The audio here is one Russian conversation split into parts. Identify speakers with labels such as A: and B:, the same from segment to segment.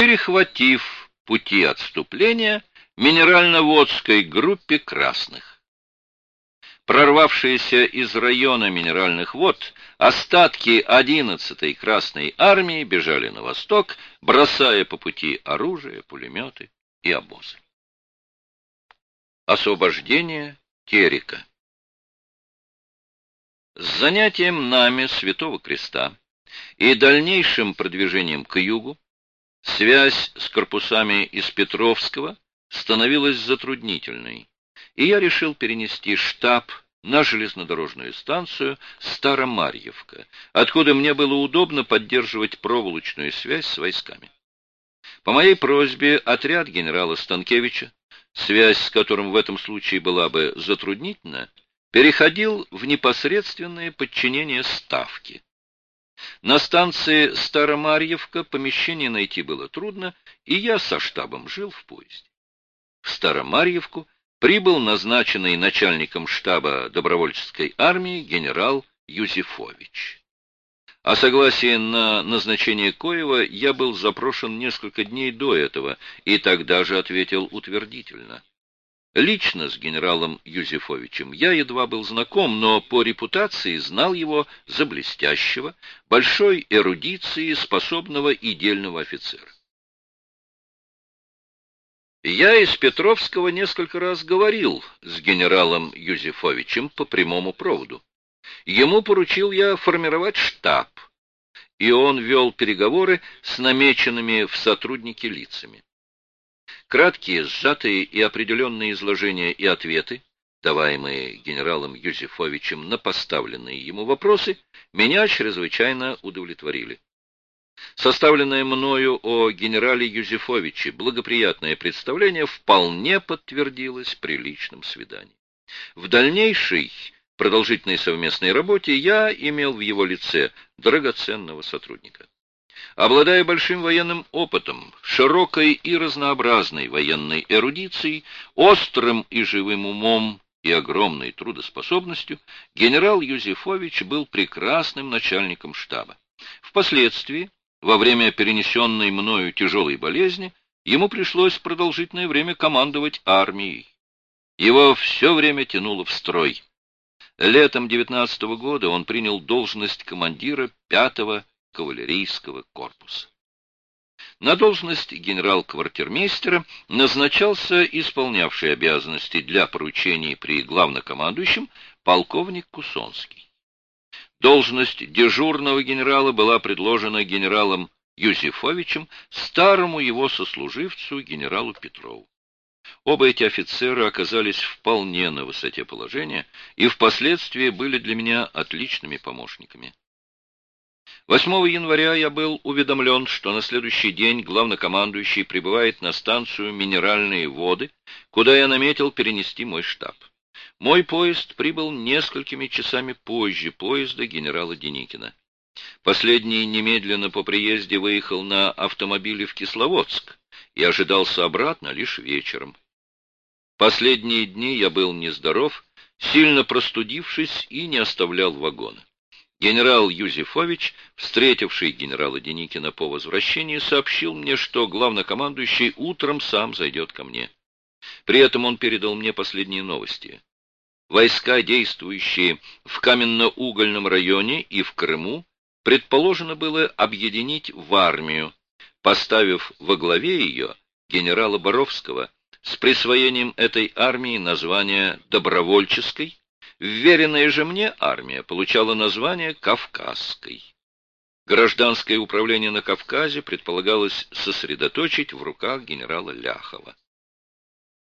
A: перехватив пути отступления минерально-водской группе красных. Прорвавшиеся из района минеральных вод, остатки 11-й Красной армии бежали на восток, бросая по пути оружие, пулеметы и обозы. Освобождение Терека С занятием нами Святого Креста и дальнейшим продвижением к югу связь с корпусами из Петровского становилась затруднительной и я решил перенести штаб на железнодорожную станцию Старомарьевка, откуда мне было удобно поддерживать проволочную связь с войсками. По моей просьбе отряд генерала Станкевича, связь с которым в этом случае была бы затруднительна, переходил в непосредственное подчинение Ставки. На станции Старомарьевка помещение найти было трудно, и я со штабом жил в поезде. В Старомарьевку прибыл назначенный начальником штаба добровольческой армии генерал Юзефович. О согласии на назначение Коева я был запрошен несколько дней до этого, и тогда же ответил утвердительно. Лично с генералом Юзефовичем я едва был знаком, но по репутации знал его за блестящего, большой эрудиции, способного и дельного офицера. Я из Петровского несколько раз говорил с генералом Юзефовичем по прямому проводу. Ему поручил я формировать штаб, и он вел переговоры с намеченными в сотрудники лицами. Краткие, сжатые и определенные изложения и ответы, даваемые генералом Юзефовичем на поставленные ему вопросы, меня чрезвычайно удовлетворили. Составленное мною о генерале Юзефовиче благоприятное представление вполне подтвердилось при личном свидании. В дальнейшей продолжительной совместной работе я имел в его лице драгоценного сотрудника. Обладая большим военным опытом, широкой и разнообразной военной эрудицией, острым и живым умом и огромной трудоспособностью, генерал Юзефович был прекрасным начальником штаба. Впоследствии во время перенесенной мною тяжелой болезни ему пришлось продолжительное время командовать армией. Его все время тянуло в строй. Летом 19 -го года он принял должность командира 5-го кавалерийского корпуса. На должность генерал-квартирмейстера назначался исполнявший обязанности для поручений при главнокомандующем полковник Кусонский. Должность дежурного генерала была предложена генералом Юзефовичем, старому его сослуживцу генералу Петрову. Оба эти офицера оказались вполне на высоте положения и впоследствии были для меня отличными помощниками. 8 января я был уведомлен, что на следующий день главнокомандующий прибывает на станцию «Минеральные воды», куда я наметил перенести мой штаб. Мой поезд прибыл несколькими часами позже поезда генерала Деникина. Последний немедленно по приезде выехал на автомобиле в Кисловодск и ожидался обратно лишь вечером. Последние дни я был нездоров, сильно простудившись и не оставлял вагона. Генерал Юзефович, встретивший генерала Деникина по возвращении, сообщил мне, что главнокомандующий утром сам зайдет ко мне. При этом он передал мне последние новости. Войска, действующие в каменно-угольном районе и в Крыму, предположено было объединить в армию, поставив во главе ее генерала Боровского с присвоением этой армии названия «добровольческой», вверенная же мне армия получала название «кавказской». Гражданское управление на Кавказе предполагалось сосредоточить в руках генерала Ляхова.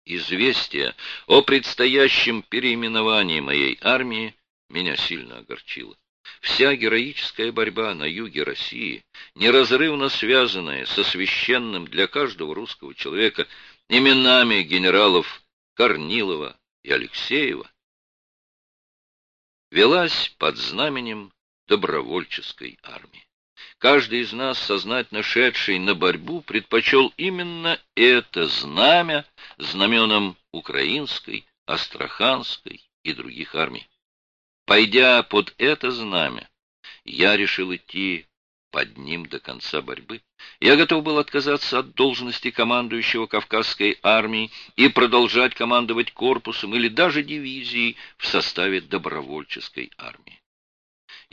A: Известие о предстоящем переименовании моей армии меня сильно огорчило. Вся героическая борьба на юге России, неразрывно связанная со священным для каждого русского человека именами генералов Корнилова и Алексеева, велась под знаменем добровольческой армии. Каждый из нас, сознательно шедший на борьбу, предпочел именно это знамя знаменам украинской, астраханской и других армий. Пойдя под это знамя, я решил идти под ним до конца борьбы. Я готов был отказаться от должности командующего Кавказской армией и продолжать командовать корпусом или даже дивизией в составе добровольческой армии.